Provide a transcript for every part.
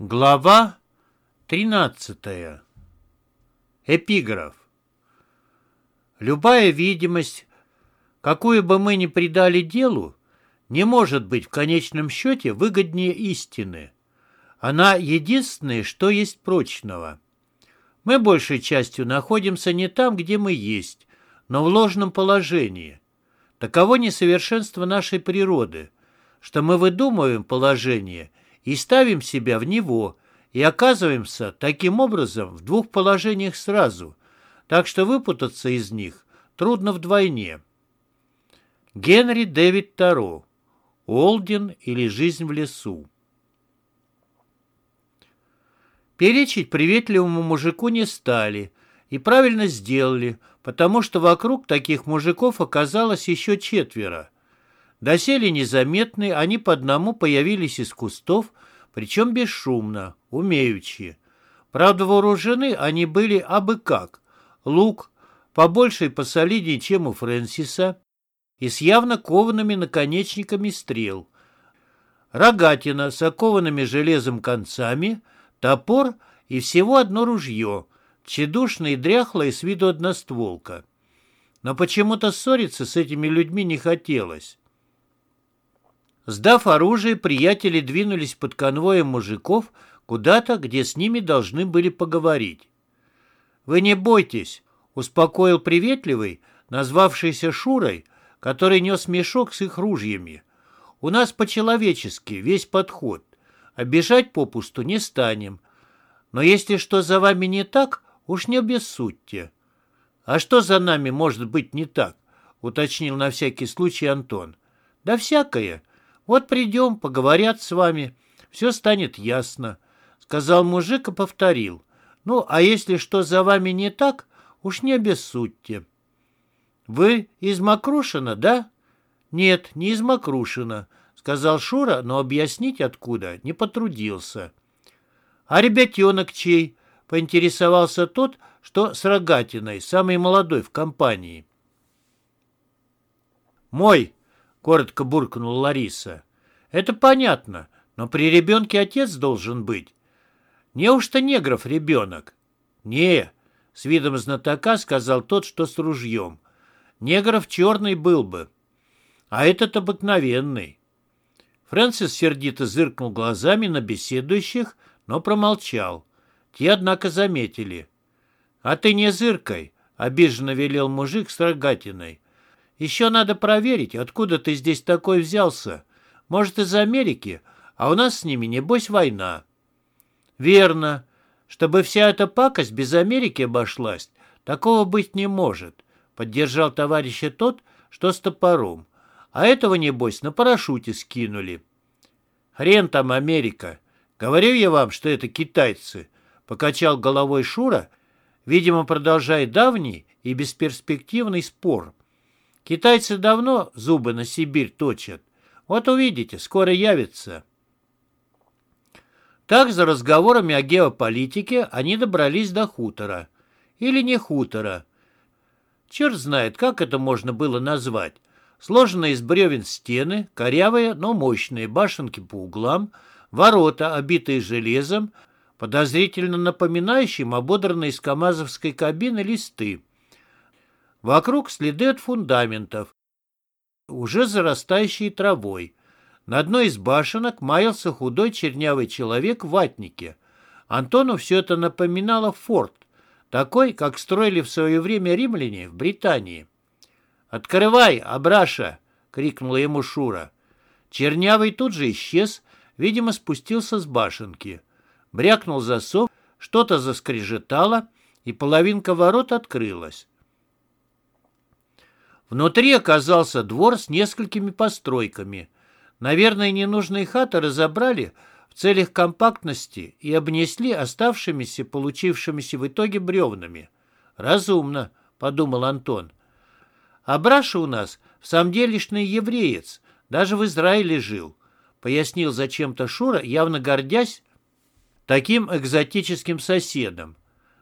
Глава 13. Эпиграф. Любая видимость, какую бы мы ни придали делу, не может быть в конечном счете выгоднее истины. Она единственное, что есть прочного. Мы большей частью находимся не там, где мы есть, но в ложном положении. Таково несовершенство нашей природы, что мы выдумываем положение и ставим себя в него, и оказываемся таким образом в двух положениях сразу, так что выпутаться из них трудно вдвойне. Генри Дэвид Таро. Олден или жизнь в лесу. Перечить приветливому мужику не стали и правильно сделали, потому что вокруг таких мужиков оказалось еще четверо. Доселе незаметные, они по одному появились из кустов, причем бесшумно, умеючи. Правда, вооружены они были абы как. Лук, побольше и посолиднее, чем у Фрэнсиса, и с явно коваными наконечниками стрел. Рогатина с окованными железом концами, топор и всего одно ружье, тщедушное и дряхлое с виду одностволка. Но почему-то ссориться с этими людьми не хотелось. Сдав оружие, приятели двинулись под конвоем мужиков куда-то, где с ними должны были поговорить. «Вы не бойтесь», — успокоил приветливый, назвавшийся Шурой, который нес мешок с их ружьями. «У нас по-человечески весь подход. Обижать попусту не станем. Но если что за вами не так, уж не обессудьте». «А что за нами может быть не так?» — уточнил на всякий случай Антон. «Да всякое. Вот придем, поговорят с вами, все станет ясно», — сказал мужик и повторил. «Ну, а если что за вами не так, уж не обессудьте». «Вы из Макрушина, да?» «Нет, не из Макрушина», — сказал Шура, но объяснить откуда не потрудился. «А ребятенок чей?» — поинтересовался тот, что с рогатиной, самый молодой в компании. «Мой», — коротко буркнула Лариса. «Это понятно, но при ребенке отец должен быть. Неужто негров ребенок?» «Не», — с видом знатока сказал тот, что с ружьем. «Негров черный был бы, а этот обыкновенный». Фрэнсис сердито зыркнул глазами на беседующих, но промолчал. Те, однако, заметили. «А ты не зыркай», — обиженно велел мужик с рогатиной. Еще надо проверить, откуда ты здесь такой взялся. Может, из Америки, а у нас с ними, небось, война. Верно. Чтобы вся эта пакость без Америки обошлась, такого быть не может, поддержал товарища тот, что с топором. А этого, небось, на парашюте скинули. Хрен там Америка. Говорю я вам, что это китайцы, покачал головой Шура, видимо, продолжая давний и бесперспективный спор. Китайцы давно зубы на Сибирь точат. Вот увидите, скоро явится. Так, за разговорами о геополитике, они добрались до хутора. Или не хутора. Черт знает, как это можно было назвать. Сложенные из бревен стены, корявые, но мощные башенки по углам, ворота, обитые железом, подозрительно напоминающие ободранные из камазовской кабины листы. Вокруг следы от фундаментов, уже зарастающие травой. На одной из башенок маялся худой чернявый человек в ватнике. Антону все это напоминало форт, такой, как строили в свое время римляне в Британии. «Открывай, Абраша!» — крикнула ему Шура. Чернявый тут же исчез, видимо, спустился с башенки. Брякнул засов, что-то заскрежетало, и половинка ворот открылась. Внутри оказался двор с несколькими постройками. Наверное, ненужные хаты разобрали в целях компактности и обнесли оставшимися, получившимися в итоге бревнами. «Разумно», — подумал Антон. «А Браша у нас в самом делешный евреец, даже в Израиле жил», — пояснил зачем-то Шура, явно гордясь таким экзотическим соседом.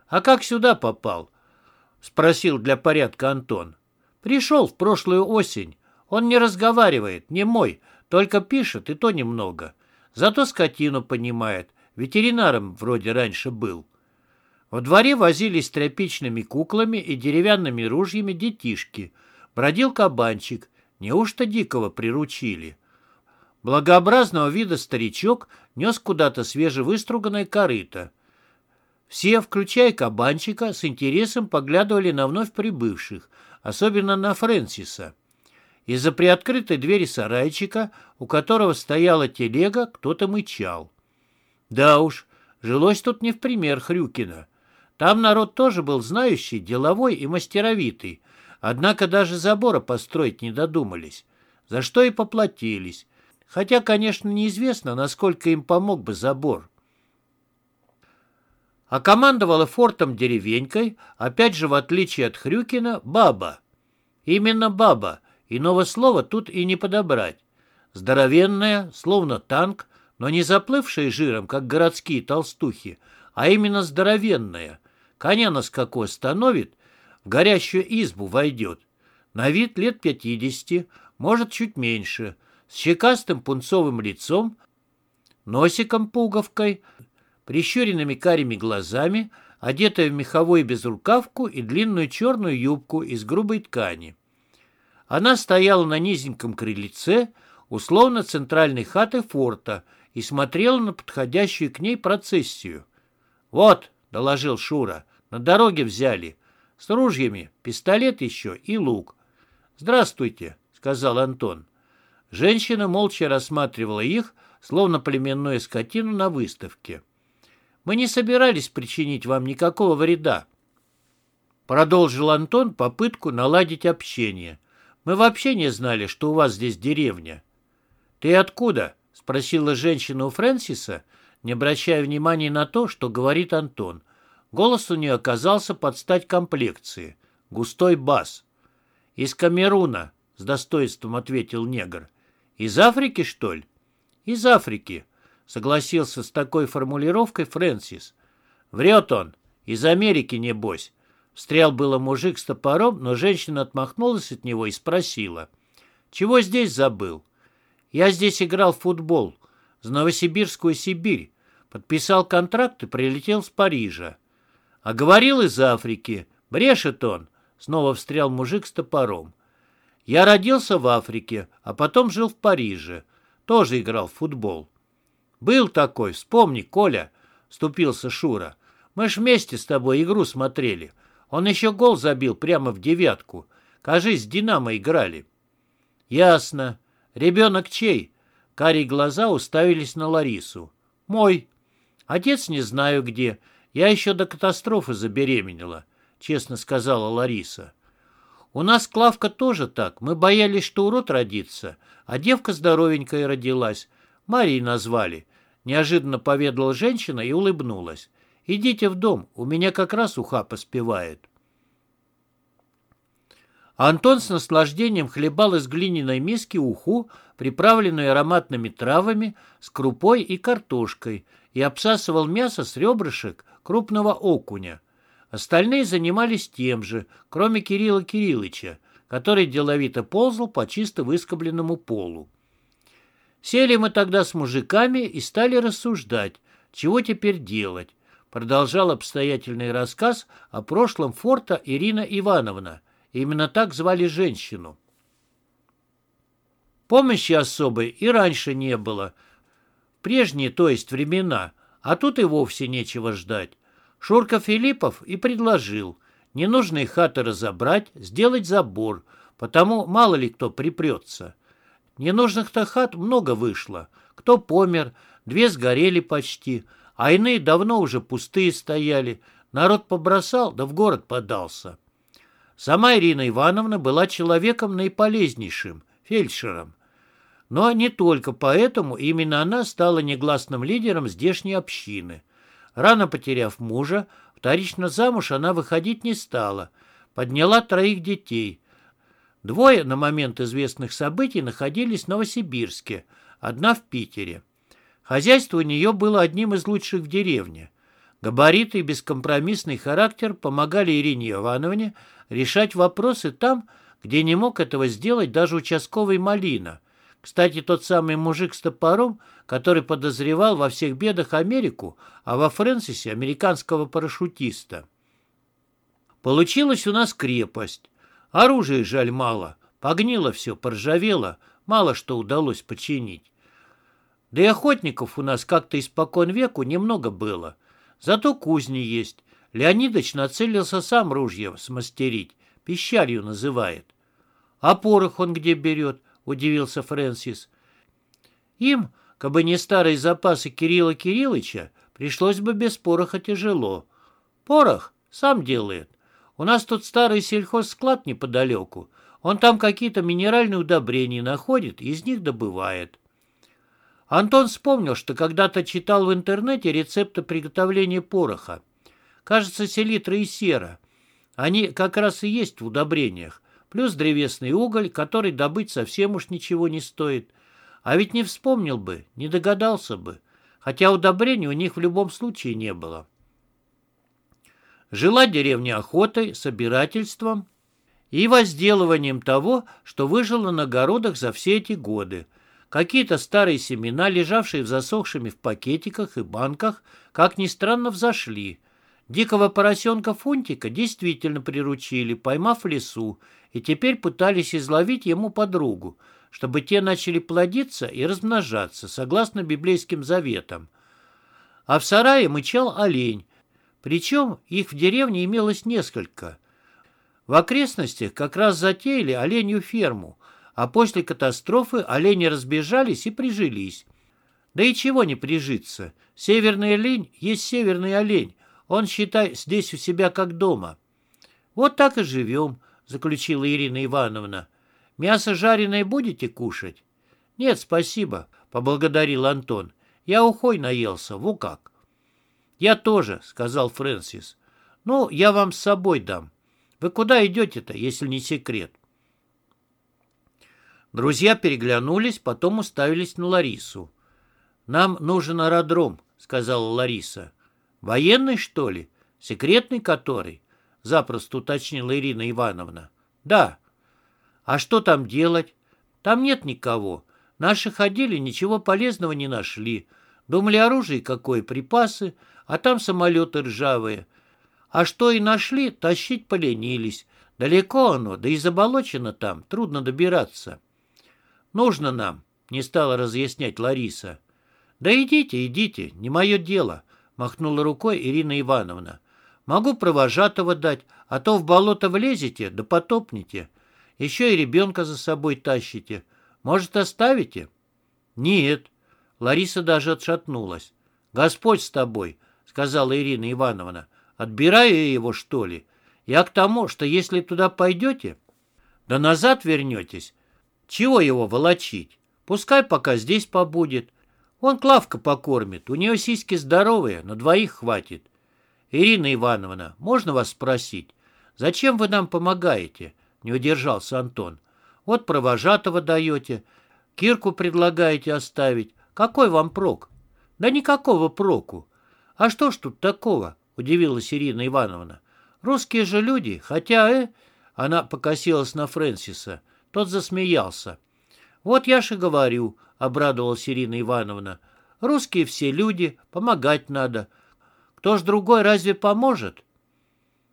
«А как сюда попал?» — спросил для порядка Антон. Пришел в прошлую осень. Он не разговаривает, не мой, только пишет, и то немного. Зато скотину понимает. ветеринаром вроде раньше был. Во дворе возились с тряпичными куклами и деревянными ружьями детишки. Бродил кабанчик. Неужто дикого приручили? Благообразного вида старичок нес куда-то свежевыструганное корыто. Все, включая кабанчика, с интересом поглядывали на вновь прибывших, особенно на Фрэнсиса. Из-за приоткрытой двери сарайчика, у которого стояла телега, кто-то мычал. Да уж, жилось тут не в пример Хрюкина. Там народ тоже был знающий, деловой и мастеровитый, однако даже забора построить не додумались, за что и поплатились. Хотя, конечно, неизвестно, насколько им помог бы забор. А командовала фортом деревенькой, опять же, в отличие от Хрюкина, баба. Именно баба, иного слова тут и не подобрать. Здоровенная, словно танк, но не заплывшая жиром, как городские толстухи, а именно здоровенная. Коня на скаку остановит, в горящую избу войдет. На вид лет пятидесяти, может, чуть меньше, с щекастым пунцовым лицом, носиком-пуговкой, прищуренными карими глазами, одетая в меховую безрукавку и длинную черную юбку из грубой ткани. Она стояла на низеньком крыльце, условно центральной хаты форта, и смотрела на подходящую к ней процессию. «Вот», — доложил Шура, — «на дороге взяли. С ружьями, пистолет еще и лук». «Здравствуйте», — сказал Антон. Женщина молча рассматривала их, словно племенную скотину на выставке. Мы не собирались причинить вам никакого вреда. Продолжил Антон попытку наладить общение. Мы вообще не знали, что у вас здесь деревня. Ты откуда? Спросила женщина у Фрэнсиса, не обращая внимания на то, что говорит Антон. Голос у нее оказался под стать комплекции. Густой бас. «Из Камеруна», — с достоинством ответил негр. «Из Африки, что ли?» «Из Африки», согласился с такой формулировкой Фрэнсис. «Врет он. Из Америки, небось». Встрял было мужик с топором, но женщина отмахнулась от него и спросила. «Чего здесь забыл?» «Я здесь играл в футбол. В Новосибирскую Сибирь. Подписал контракт и прилетел с Парижа. А говорил из Африки. Брешет он». Снова встрял мужик с топором. «Я родился в Африке, а потом жил в Париже. Тоже играл в футбол. «Был такой, вспомни, Коля», — вступился Шура. «Мы ж вместе с тобой игру смотрели. Он еще гол забил прямо в девятку. Кажись, Динамо играли». «Ясно. Ребенок чей?» Карие глаза уставились на Ларису. «Мой. Отец не знаю где. Я еще до катастрофы забеременела», — честно сказала Лариса. «У нас Клавка тоже так. Мы боялись, что урод родится, а девка здоровенькая родилась. Марией назвали. Неожиданно поведала женщина и улыбнулась. «Идите в дом, у меня как раз уха поспевает». Антон с наслаждением хлебал из глиняной миски уху, приправленную ароматными травами, с крупой и картошкой, и обсасывал мясо с ребрышек крупного окуня. Остальные занимались тем же, кроме Кирилла Кириллыча, который деловито ползал по чисто выскобленному полу. Сели мы тогда с мужиками и стали рассуждать, чего теперь делать. Продолжал обстоятельный рассказ о прошлом форта Ирина Ивановна. Именно так звали женщину. Помощи особой и раньше не было. Прежние, то есть времена, а тут и вовсе нечего ждать. Шурка Филиппов и предложил ненужные хаты разобрать, сделать забор, потому мало ли кто припрется. Ненужных-то хат много вышло. Кто помер, две сгорели почти, а иные давно уже пустые стояли. Народ побросал, да в город подался. Сама Ирина Ивановна была человеком наиполезнейшим, фельдшером. Но не только поэтому именно она стала негласным лидером здешней общины. Рано потеряв мужа, вторично замуж она выходить не стала. Подняла троих детей, Двое на момент известных событий находились в Новосибирске, одна в Питере. Хозяйство у нее было одним из лучших в деревне. Габариты и бескомпромиссный характер помогали Ирине Ивановне решать вопросы там, где не мог этого сделать даже участковый Малина. Кстати, тот самый мужик с топором, который подозревал во всех бедах Америку, а во Фрэнсисе американского парашютиста. Получилась у нас крепость. Оружия жаль мало. Погнило все, поржавело, мало что удалось починить. Да и охотников у нас как-то испокон веку немного было. Зато кузни есть. Леонидович нацелился сам ружье смастерить. Пищалью называет. А порох он где берет? Удивился Фрэнсис. Им, кабы не старые запасы Кирилла Кириллыча, пришлось бы без пороха тяжело. Порох сам делает. У нас тут старый сельхозсклад неподалеку. Он там какие-то минеральные удобрения находит и из них добывает. Антон вспомнил, что когда-то читал в интернете рецепты приготовления пороха. Кажется, селитра и сера. Они как раз и есть в удобрениях. Плюс древесный уголь, который добыть совсем уж ничего не стоит. А ведь не вспомнил бы, не догадался бы. Хотя удобрений у них в любом случае не было. Жила деревня охотой, собирательством и возделыванием того, что выжило на огородах за все эти годы. Какие-то старые семена, лежавшие в засохшими в пакетиках и банках, как ни странно, взошли. Дикого поросенка Фунтика действительно приручили, поймав в лесу, и теперь пытались изловить ему подругу, чтобы те начали плодиться и размножаться, согласно библейским заветам. А в сарае мычал олень, причем их в деревне имелось несколько. В окрестностях как раз затеяли оленью ферму, а после катастрофы олени разбежались и прижились. Да и чего не прижиться. Северный олень есть северный олень. Он, считай, здесь у себя как дома. Вот так и живем, заключила Ирина Ивановна. Мясо жареное будете кушать? Нет, спасибо, поблагодарил Антон. Я ухой наелся, во как. «Я тоже», — сказал Фрэнсис. «Ну, я вам с собой дам. Вы куда идете-то, если не секрет?» Друзья переглянулись, потом уставились на Ларису. «Нам нужен аэродром», — сказала Лариса. «Военный, что ли? Секретный который?» — запросто уточнила Ирина Ивановна. «Да». «А что там делать? Там нет никого. Наши ходили, ничего полезного не нашли. Думали, оружие какое, припасы, а там самолеты ржавые. А что и нашли, тащить поленились. Далеко оно, да и заболочено там, трудно добираться. Нужно нам, не стала разъяснять Лариса. Да идите, идите, не мое дело, махнула рукой Ирина Ивановна. Могу провожатого дать, а то в болото влезете, да потопнете. Еще и ребенка за собой тащите. Может, оставите? Нет. Лариса даже отшатнулась. Господь с тобой, сказала Ирина Ивановна. «Отбираю я его, что ли? Я к тому, что если туда пойдете, да назад вернетесь, чего его волочить? Пускай пока здесь побудет. Он Клавка покормит, у нее сиськи здоровые, на двоих хватит. Ирина Ивановна, можно вас спросить, зачем вы нам помогаете?» Не удержался Антон. «Вот провожатого даете, Кирку предлагаете оставить. Какой вам прок?» «Да никакого проку. «А что ж тут такого?» — удивилась Ирина Ивановна. «Русские же люди, хотя, э...» Она покосилась на Фрэнсиса. Тот засмеялся. «Вот я же говорю», — обрадовалась Ирина Ивановна. «Русские все люди, помогать надо. Кто ж другой разве поможет?»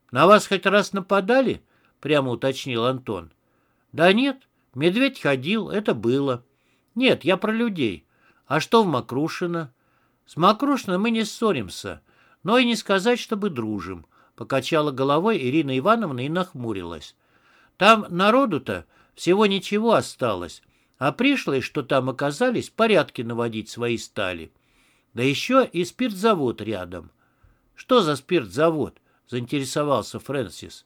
«На вас хоть раз нападали?» — прямо уточнил Антон. «Да нет, медведь ходил, это было». «Нет, я про людей. А что в Макрушино?» С Макрушиным мы не ссоримся, но и не сказать, чтобы дружим. Покачала головой Ирина Ивановна и нахмурилась. Там народу-то всего ничего осталось, а пришлые, что там оказались, порядки наводить свои стали. Да еще и спиртзавод рядом. Что за спиртзавод? Заинтересовался Фрэнсис.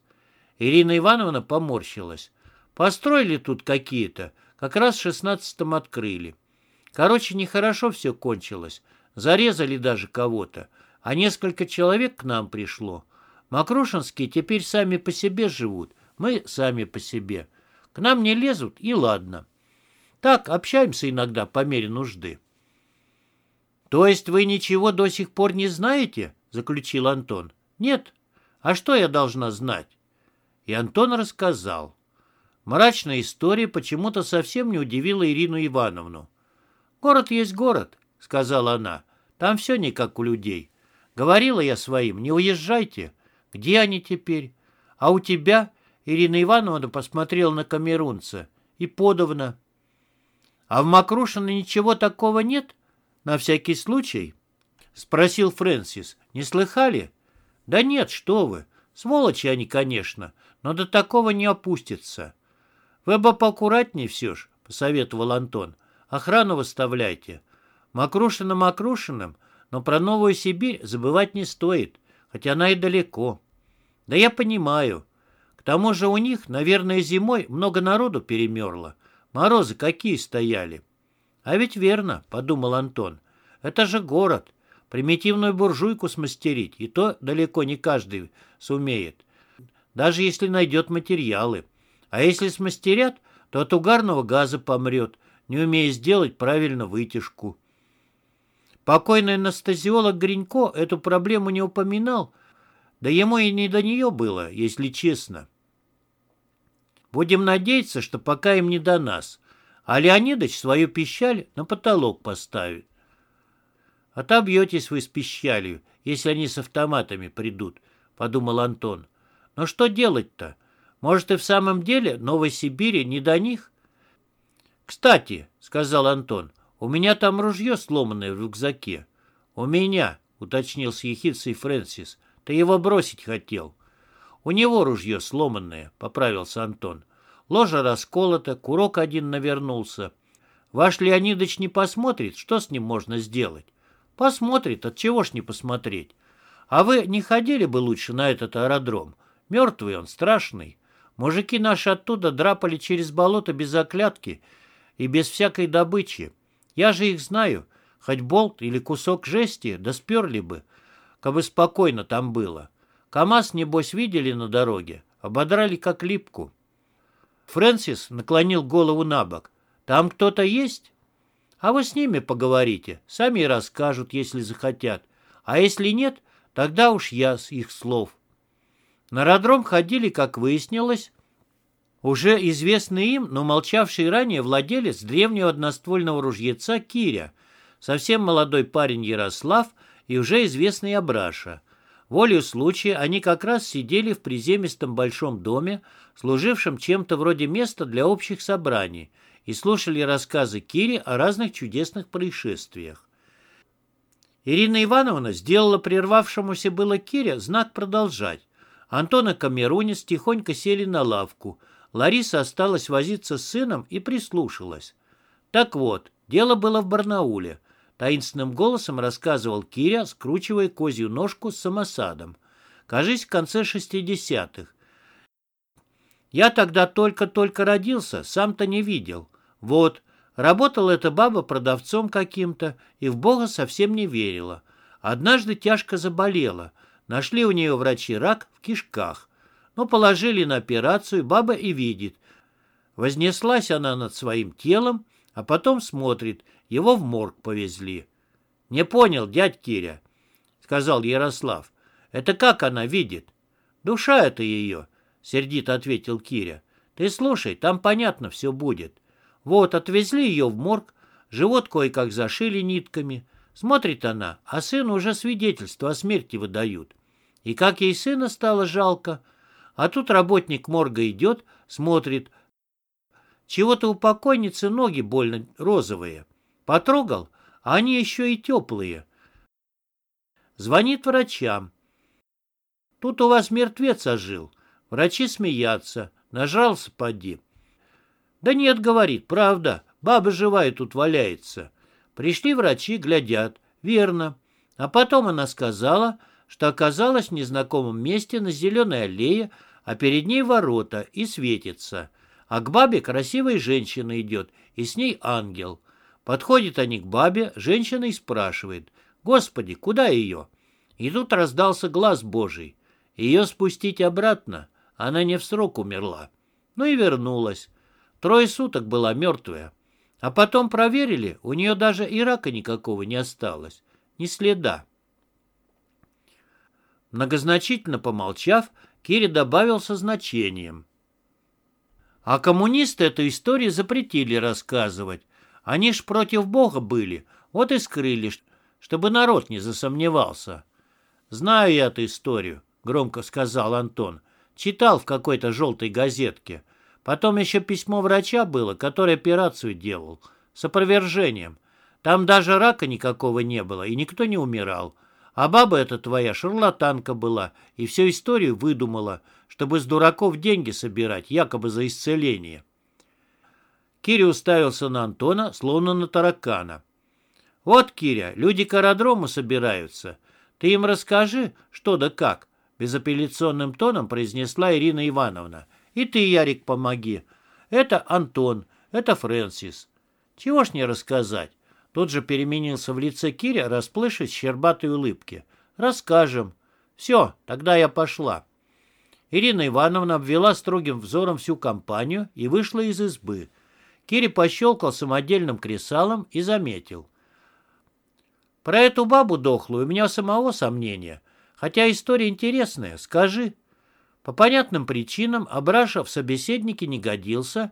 Ирина Ивановна поморщилась. Построили тут какие-то, как раз в шестнадцатом открыли. Короче, нехорошо все кончилось. Зарезали даже кого-то, а несколько человек к нам пришло. Макрушинские теперь сами по себе живут, мы сами по себе. К нам не лезут, и ладно. Так, общаемся иногда по мере нужды. «То есть вы ничего до сих пор не знаете?» — заключил Антон. «Нет. А что я должна знать?» И Антон рассказал. Мрачная история почему-то совсем не удивила Ирину Ивановну. «Город есть город», — сказала она. «Там все не как у людей. Говорила я своим, не уезжайте. Где они теперь? А у тебя?» Ирина Ивановна посмотрела на камерунца. «И подавно». «А в Макрушино ничего такого нет? На всякий случай?» — спросил Фрэнсис. «Не слыхали?» «Да нет, что вы. Сволочи они, конечно, но до такого не опустятся». «Вы бы поаккуратнее все ж», — посоветовал Антон. «Охрану выставляйте. Макрушино Макрушиным, но про Новую Сибирь забывать не стоит, хотя она и далеко». «Да я понимаю. К тому же у них, наверное, зимой много народу перемерло. Морозы какие стояли». «А ведь верно», — подумал Антон. «Это же город. Примитивную буржуйку смастерить, и то далеко не каждый сумеет, даже если найдет материалы. А если смастерят, то от угарного газа помрет, не умея сделать правильно вытяжку. Покойный анестезиолог Гринько эту проблему не упоминал, да ему и не до нее было, если честно. Будем надеяться, что пока им не до нас, а Леонидович свою пищаль на потолок поставит. «Отобьетесь вы с пищалью, если они с автоматами придут», — подумал Антон. «Но что делать-то? Может, и в самом деле Новой Сибири не до них?» «Кстати», — сказал Антон, — «у меня там ружье сломанное в рюкзаке». «У меня», — уточнил с ехидцей Фрэнсис, — «ты его бросить хотел». «У него ружье сломанное», — поправился Антон. «Ложа расколота, курок один навернулся. Ваш Леонидович не посмотрит, что с ним можно сделать. Посмотрит, от чего ж не посмотреть. А вы не ходили бы лучше на этот аэродром? Мертвый он, страшный. Мужики наши оттуда драпали через болото без оклятки и без всякой добычи. Я же их знаю. Хоть болт или кусок жести, да сперли бы, бы спокойно там было. КамАЗ, небось, видели на дороге? Ободрали как липку. Фрэнсис наклонил голову на бок. «Там кто-то есть?» А вы с ними поговорите, сами и расскажут, если захотят. А если нет, тогда уж я с их слов. На аэродром ходили, как выяснилось, уже известный им, но молчавший ранее владелец древнего одноствольного ружьеца Киря, совсем молодой парень Ярослав и уже известный Абраша. Волею случая они как раз сидели в приземистом большом доме, служившем чем-то вроде места для общих собраний, и слушали рассказы Кири о разных чудесных происшествиях. Ирина Ивановна сделала прервавшемуся было Кире знак продолжать. Антон и Камерунец тихонько сели на лавку. Лариса осталась возиться с сыном и прислушалась. Так вот, дело было в Барнауле. Таинственным голосом рассказывал Киря, скручивая козью ножку с самосадом. Кажись, в конце шестидесятых. Я тогда только-только родился, сам-то не видел. Вот, работала эта баба продавцом каким-то и в Бога совсем не верила. Однажды тяжко заболела. Нашли у нее врачи рак в кишках. Ну, положили на операцию, баба и видит. Вознеслась она над своим телом, а потом смотрит, его в морг повезли. «Не понял, дядь Киря», — сказал Ярослав. «Это как она видит?» «Душа это ее», — сердито ответил Киря. «Ты слушай, там понятно все будет». Вот, отвезли ее в морг, живот кое-как зашили нитками. Смотрит она, а сыну уже свидетельство о смерти выдают. И как ей сына стало жалко. А тут работник морга идет, смотрит. Чего-то у покойницы ноги больно розовые. Потрогал, а они еще и теплые. Звонит врачам. Тут у вас мертвец ожил. Врачи смеятся. Нажрался, поди. Да нет, говорит, правда, баба живая тут валяется. Пришли врачи, глядят. Верно. А потом она сказала, что оказалась в незнакомом месте на зеленой аллее, а перед ней ворота и светится. А к бабе красивая женщина идет, и с ней ангел. Подходит они к бабе, женщина и спрашивает, «Господи, куда ее?» И тут раздался глаз Божий. Ее спустить обратно, она не в срок умерла. Ну и вернулась. Трое суток была мертвая. А потом проверили, у нее даже и рака никакого не осталось. Ни следа. Многозначительно помолчав, Кири добавил со значением. А коммунисты эту историю запретили рассказывать. Они ж против Бога были, вот и скрыли, чтобы народ не засомневался. «Знаю я эту историю», — громко сказал Антон. «Читал в какой-то желтой газетке. Потом еще письмо врача было, который операцию делал. С опровержением. Там даже рака никакого не было, и никто не умирал. А баба эта твоя шарлатанка была, и всю историю выдумала, чтобы с дураков деньги собирать, якобы за исцеление». Кири уставился на Антона, словно на таракана. «Вот, Киря, люди к аэродрому собираются. Ты им расскажи, что да как», — безапелляционным тоном произнесла Ирина Ивановна. «И ты, Ярик, помоги. Это Антон, это Фрэнсис. Чего ж не рассказать?» Тут же переменился в лице Киря, расплывшись в щербатой улыбке. «Расскажем. Все, тогда я пошла». Ирина Ивановна обвела строгим взором всю компанию и вышла из избы. Кири пощелкал самодельным кресалом и заметил. Про эту бабу дохлую у меня самого сомнения. Хотя история интересная, скажи. По понятным причинам Абраша в собеседнике не годился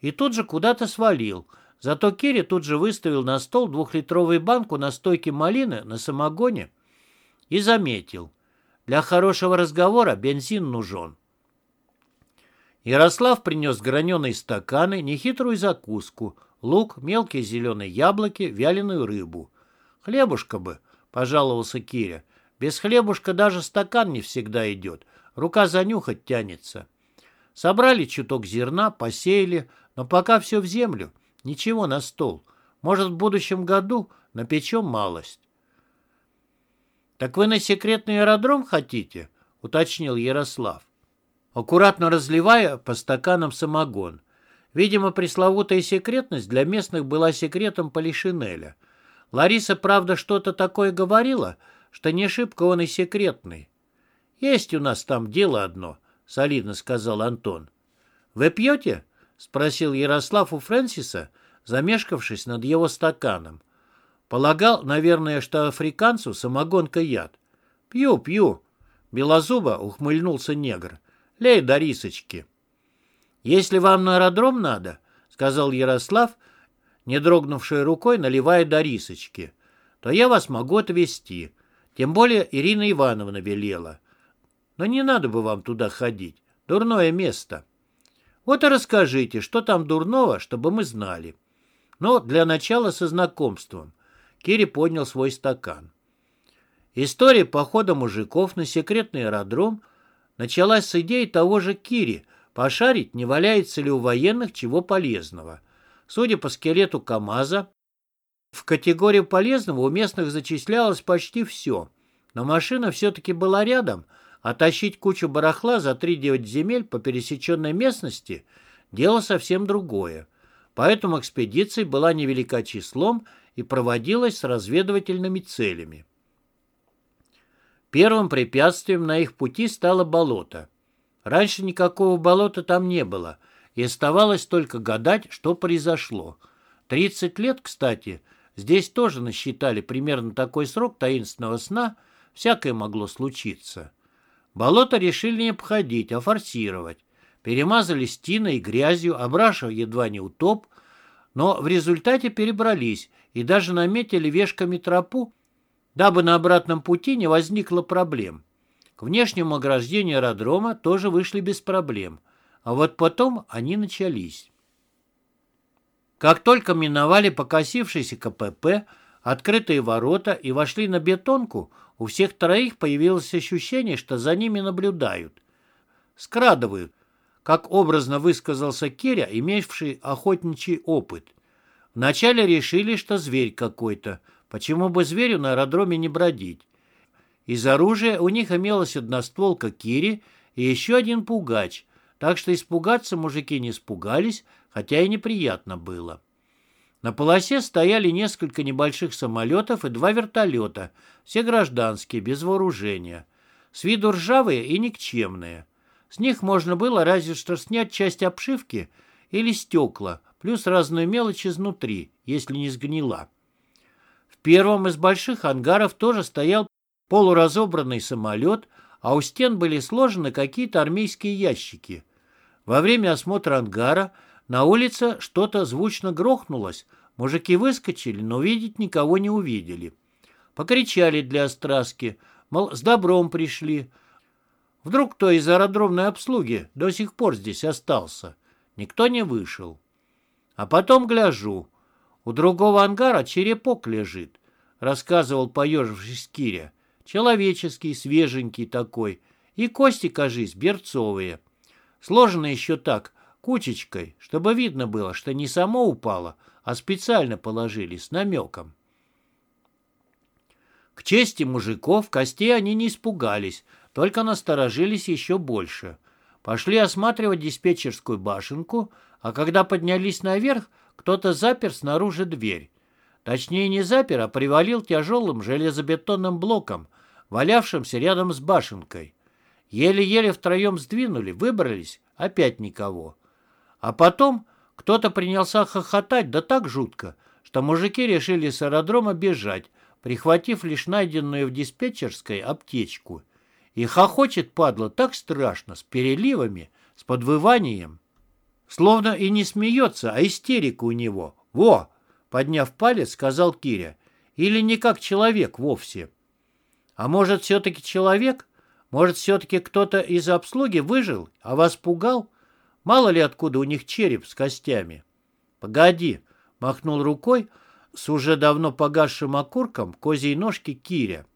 и тут же куда-то свалил. Зато Кири тут же выставил на стол двухлитровую банку настойки малины на самогоне и заметил. Для хорошего разговора бензин нужен. Ярослав принес граненые стаканы, нехитрую закуску, лук, мелкие зеленые яблоки, вяленую рыбу. «Хлебушка бы», — пожаловался Киря. «Без хлебушка даже стакан не всегда идет. Рука занюхать тянется». Собрали чуток зерна, посеяли, но пока все в землю. Ничего на стол. Может, в будущем году напечем малость. «Так вы на секретный аэродром хотите?» — уточнил Ярослав. Аккуратно разливая по стаканам самогон. Видимо, пресловутая секретность для местных была секретом Полишинеля — Лариса, правда, что-то такое говорила, что не шибко он и секретный. «Есть у нас там дело одно», — солидно сказал Антон. «Вы пьете?» — спросил Ярослав у Фрэнсиса, замешкавшись над его стаканом. Полагал, наверное, что африканцу самогонка яд. «Пью, пью», — белозубо ухмыльнулся негр. «Лей до рисочки». «Если вам на аэродром надо», — сказал Ярослав, — не дрогнувшей рукой наливая до рисочки, то я вас могу отвезти. Тем более Ирина Ивановна велела. Но не надо бы вам туда ходить. Дурное место. Вот и расскажите, что там дурного, чтобы мы знали. Но для начала со знакомством. Кири поднял свой стакан. История похода мужиков на секретный аэродром началась с идеи того же Кири пошарить, не валяется ли у военных чего полезного – Судя по скелету КАМАЗа, в категорию полезного у местных зачислялось почти все, но машина все-таки была рядом, а тащить кучу барахла за 3-9 земель по пересеченной местности – дело совсем другое. Поэтому экспедиция была невелика числом и проводилась с разведывательными целями. Первым препятствием на их пути стало болото. Раньше никакого болота там не было – и оставалось только гадать, что произошло. 30 лет, кстати, здесь тоже насчитали примерно такой срок таинственного сна, всякое могло случиться. Болото решили не обходить, а форсировать. Перемазали стеной и грязью, обрашив едва не утоп, но в результате перебрались и даже наметили вешками тропу, дабы на обратном пути не возникло проблем. К внешнему ограждению аэродрома тоже вышли без проблем – а вот потом они начались. Как только миновали покосившийся КПП, открытые ворота и вошли на бетонку, у всех троих появилось ощущение, что за ними наблюдают. Скрадывают, как образно высказался Киря, имевший охотничий опыт. Вначале решили, что зверь какой-то. Почему бы зверю на аэродроме не бродить? Из оружия у них имелась одностволка Кири и еще один пугач, так что испугаться мужики не испугались, хотя и неприятно было. На полосе стояли несколько небольших самолетов и два вертолета, все гражданские, без вооружения. С виду ржавые и никчемные. С них можно было разве что снять часть обшивки или стекла, плюс разную мелочь изнутри, если не сгнила. В первом из больших ангаров тоже стоял полуразобранный самолет, а у стен были сложены какие-то армейские ящики – Во время осмотра ангара на улице что-то звучно грохнулось. Мужики выскочили, но видеть никого не увидели. Покричали для остраски, мол, с добром пришли. Вдруг кто из аэродромной обслуги до сих пор здесь остался. Никто не вышел. А потом гляжу. У другого ангара черепок лежит, рассказывал поежившись Киря. Человеческий, свеженький такой. И кости, кажись, берцовые. Сложено еще так, кучечкой, чтобы видно было, что не само упало, а специально положили с намеком. К чести мужиков, костей они не испугались, только насторожились еще больше. Пошли осматривать диспетчерскую башенку, а когда поднялись наверх, кто-то запер снаружи дверь. Точнее, не запер, а привалил тяжелым железобетонным блоком, валявшимся рядом с башенкой. Еле-еле втроем сдвинули, выбрались, опять никого. А потом кто-то принялся хохотать, да так жутко, что мужики решили с аэродрома бежать, прихватив лишь найденную в диспетчерской аптечку. И хохочет, падла, так страшно, с переливами, с подвыванием. Словно и не смеется, а истерика у него. «Во!» — подняв палец, сказал Киря. «Или не как человек вовсе». «А может, все-таки человек? Может, все-таки кто-то из обслуги выжил, а вас пугал? Мало ли откуда у них череп с костями?» «Погоди!» — махнул рукой с уже давно погасшим окурком козьей ножки Киря.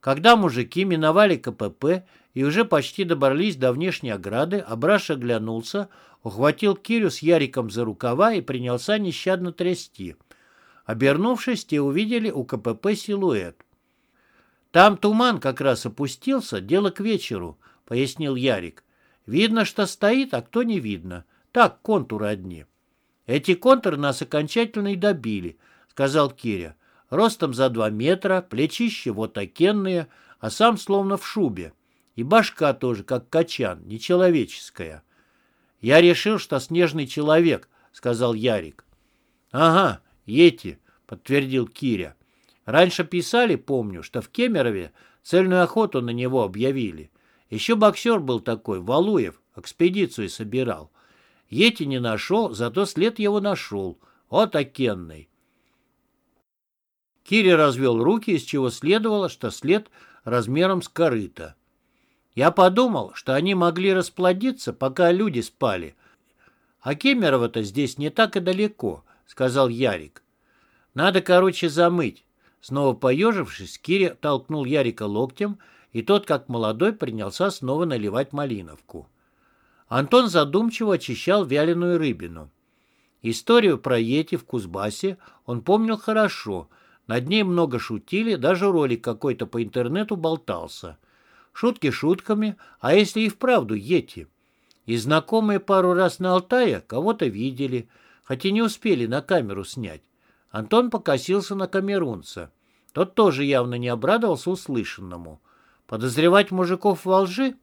Когда мужики миновали КПП и уже почти добрались до внешней ограды, Абраш оглянулся, ухватил Кирю с Яриком за рукава и принялся нещадно трясти. Обернувшись, те увидели у КПП силуэт. «Там туман как раз опустился, дело к вечеру», — пояснил Ярик. «Видно, что стоит, а кто не видно. Так, контуры одни». «Эти контуры нас окончательно и добили», — сказал Киря. «Ростом за два метра, плечище вот окенные, а сам словно в шубе. И башка тоже, как качан, нечеловеческая». «Я решил, что снежный человек», — сказал Ярик. «Ага, Йети», — подтвердил Киря. «Раньше писали, помню, что в Кемерове цельную охоту на него объявили. Еще боксер был такой, Валуев, экспедицию собирал. Йети не нашел, зато след его нашел. Вот окенный». Киря развел руки, из чего следовало, что след размером с корыто. Я подумал, что они могли расплодиться, пока люди спали. А Кемерово-то здесь не так и далеко, сказал Ярик. Надо, короче, замыть. Снова поежившись, Киря толкнул Ярика локтем, и тот, как молодой, принялся снова наливать малиновку. Антон задумчиво очищал вяленую рыбину. Историю про Йети в Кузбассе он помнил хорошо. Над ней много шутили, даже ролик какой-то по интернету болтался. Шутки шутками, а если и вправду Йети? И знакомые пару раз на Алтае кого-то видели, хотя не успели на камеру снять. Антон покосился на камерунца. Тот тоже явно не обрадовался услышанному. Подозревать мужиков во лжи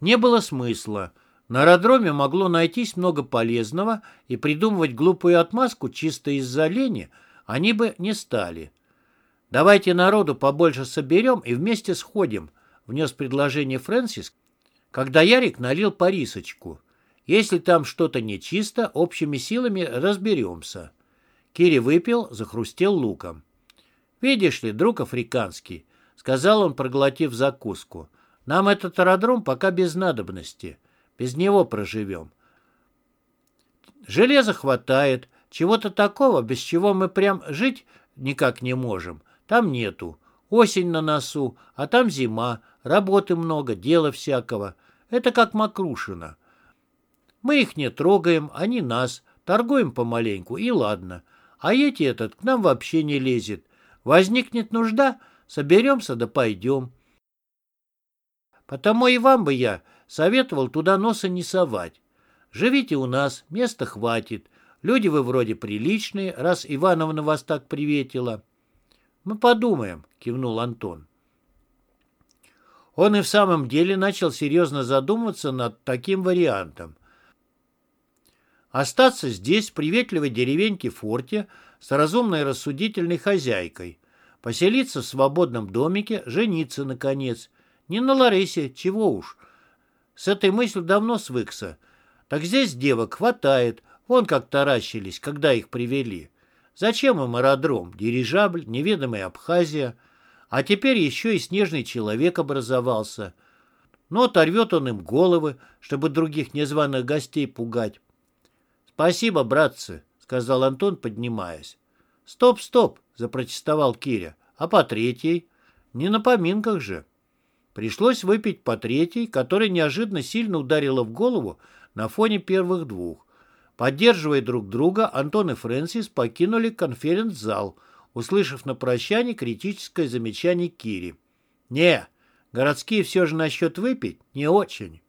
не было смысла. На аэродроме могло найтись много полезного, и придумывать глупую отмазку чисто из-за лени они бы не стали. «Давайте народу побольше соберем и вместе сходим», внес предложение Фрэнсис, когда Ярик налил по рисочку. Если там что-то нечисто, общими силами разберемся. Кири выпил, захрустел луком. «Видишь ли, друг африканский», — сказал он, проглотив закуску, — «нам этот аэродром пока без надобности. Без него проживем. Железа хватает, чего-то такого, без чего мы прям жить никак не можем, там нету. Осень на носу, а там зима, работы много, дела всякого. Это как Макрушина. Мы их не трогаем, они нас, торгуем помаленьку, и ладно. А эти этот к нам вообще не лезет. Возникнет нужда, соберемся да пойдем. Потому и вам бы я советовал туда носа не совать. Живите у нас, места хватит. Люди вы вроде приличные, раз Ивановна вас так приветила. Мы подумаем, кивнул Антон. Он и в самом деле начал серьезно задумываться над таким вариантом. Остаться здесь, в приветливой деревеньке-форте, с разумной рассудительной хозяйкой. Поселиться в свободном домике, жениться, наконец. Не на Ларисе, чего уж. С этой мыслью давно свыкся. Так здесь девок хватает, вон как таращились, когда их привели. Зачем им аэродром, дирижабль, неведомая Абхазия? А теперь еще и снежный человек образовался. Но оторвет он им головы, чтобы других незваных гостей пугать. «Спасибо, братцы», — сказал Антон, поднимаясь. «Стоп, стоп», — запротестовал Киря. «А по третьей?» «Не на поминках же». Пришлось выпить по третьей, которая неожиданно сильно ударила в голову на фоне первых двух. Поддерживая друг друга, Антон и Фрэнсис покинули конференц-зал, услышав на прощание критическое замечание Кири. «Не, городские все же насчет выпить не очень».